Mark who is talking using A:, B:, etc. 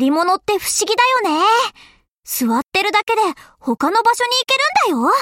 A: り物って不思議だよね。座ってるだけで他の場所に行けるんだよ。